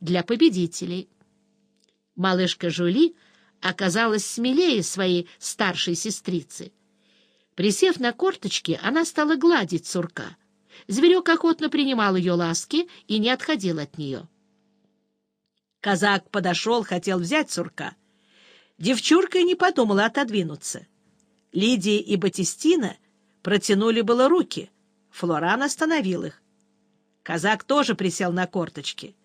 для победителей. Малышка Жули оказалась смелее своей старшей сестрицы. Присев на корточки, она стала гладить сурка. Зверек охотно принимал ее ласки и не отходил от нее. Казак подошел, хотел взять сурка. Девчурка и не подумала отодвинуться. Лидия и Батистина протянули было руки. Флоран остановил их. Казак тоже присел на корточки.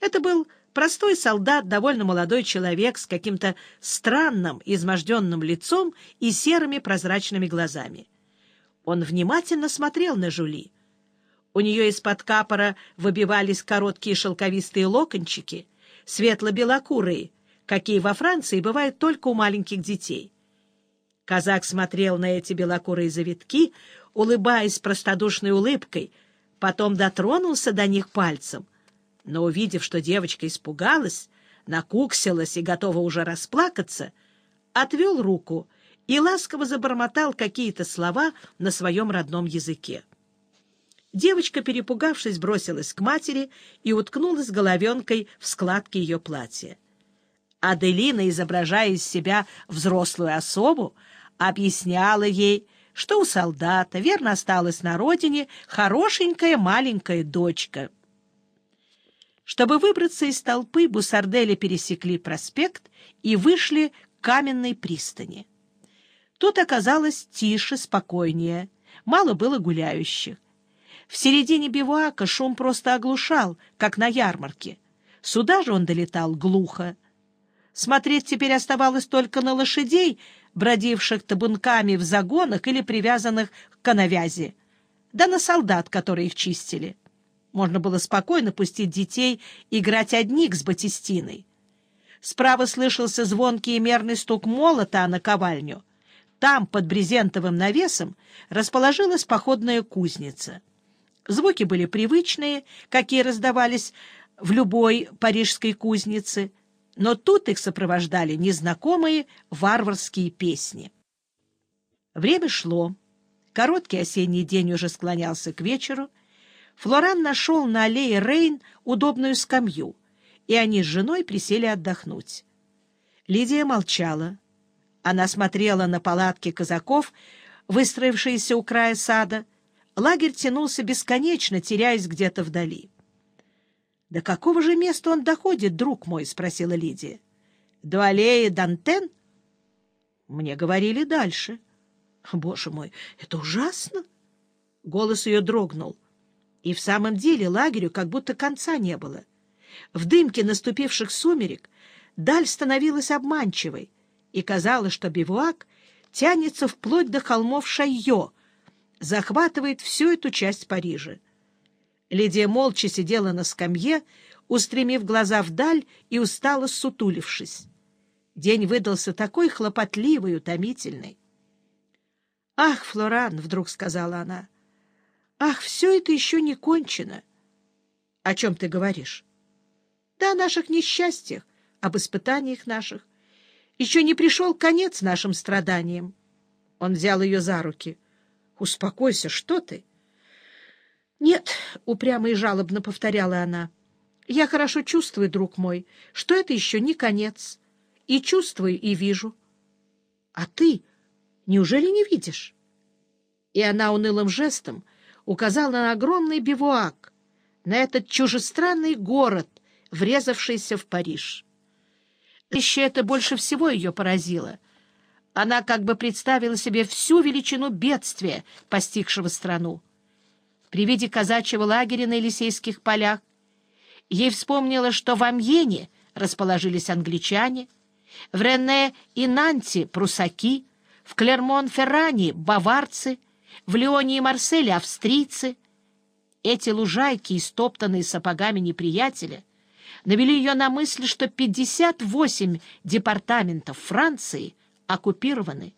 Это был простой солдат, довольно молодой человек с каким-то странным, изможденным лицом и серыми прозрачными глазами. Он внимательно смотрел на Жули. У нее из-под капора выбивались короткие шелковистые локончики, светло-белокурые, какие во Франции бывают только у маленьких детей. Казак смотрел на эти белокурые завитки, улыбаясь простодушной улыбкой, потом дотронулся до них пальцем, но, увидев, что девочка испугалась, накуксилась и готова уже расплакаться, отвел руку и ласково забормотал какие-то слова на своем родном языке. Девочка, перепугавшись, бросилась к матери и уткнулась головенкой в складки ее платья. Аделина, изображая из себя взрослую особу, объясняла ей, что у солдата верно осталась на родине хорошенькая маленькая дочка. Чтобы выбраться из толпы, бусардели пересекли проспект и вышли к каменной пристани. Тут оказалось тише, спокойнее, мало было гуляющих. В середине бивуака шум просто оглушал, как на ярмарке. Сюда же он долетал глухо. Смотреть теперь оставалось только на лошадей, бродивших табунками в загонах или привязанных к коновязи, да на солдат, которые их чистили. Можно было спокойно пустить детей играть одних с Батистиной. Справа слышался звонкий и мерный стук молота на ковальню. Там, под брезентовым навесом, расположилась походная кузница. Звуки были привычные, какие раздавались в любой парижской кузнице, но тут их сопровождали незнакомые варварские песни. Время шло. Короткий осенний день уже склонялся к вечеру. Флоран нашел на аллее Рейн удобную скамью, и они с женой присели отдохнуть. Лидия молчала. Она смотрела на палатки казаков, выстроившиеся у края сада. Лагерь тянулся бесконечно, теряясь где-то вдали. — До какого же места он доходит, друг мой? — спросила Лидия. — До аллеи Дантен? — Мне говорили дальше. — Боже мой, это ужасно! Голос ее дрогнул. И в самом деле лагерю как будто конца не было. В дымке наступивших сумерек даль становилась обманчивой, и казалось, что бивуак тянется вплоть до холмов Шайо, захватывает всю эту часть Парижа. Лидия молча сидела на скамье, устремив глаза вдаль и устало сутулившись. День выдался такой хлопотливый, утомительный. — Ах, Флоран, — вдруг сказала она, — ах, все это еще не кончено. — О чем ты говоришь? — Да о наших несчастьях, об испытаниях наших. Еще не пришел конец нашим страданиям. Он взял ее за руки. — Успокойся, что ты? — Нет, — упрямо и жалобно повторяла она, — я хорошо чувствую, друг мой, что это еще не конец. И чувствую, и вижу. А ты неужели не видишь? И она унылым жестом указала на огромный бивуак, на этот чужестранный город, врезавшийся в Париж. Еще это больше всего ее поразило. Она как бы представила себе всю величину бедствия, постигшего страну при виде казачьего лагеря на Елисейских полях. Ей вспомнилось, что в Амьене расположились англичане, в Рене и Нанте — прусаки, в Клермон-Ферране — баварцы, в Лионе и Марселе — австрийцы. Эти лужайки, истоптанные сапогами неприятеля, навели ее на мысль, что 58 департаментов Франции оккупированы.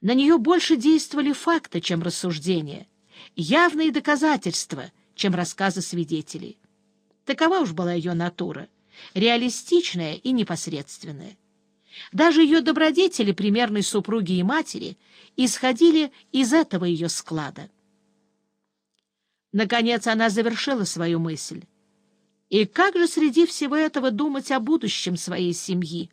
На нее больше действовали факты, чем рассуждения — явные доказательства, чем рассказы свидетелей. Такова уж была ее натура, реалистичная и непосредственная. Даже ее добродетели примерной супруги и матери исходили из этого ее склада. Наконец она завершила свою мысль, И как же среди всего этого думать о будущем своей семьи?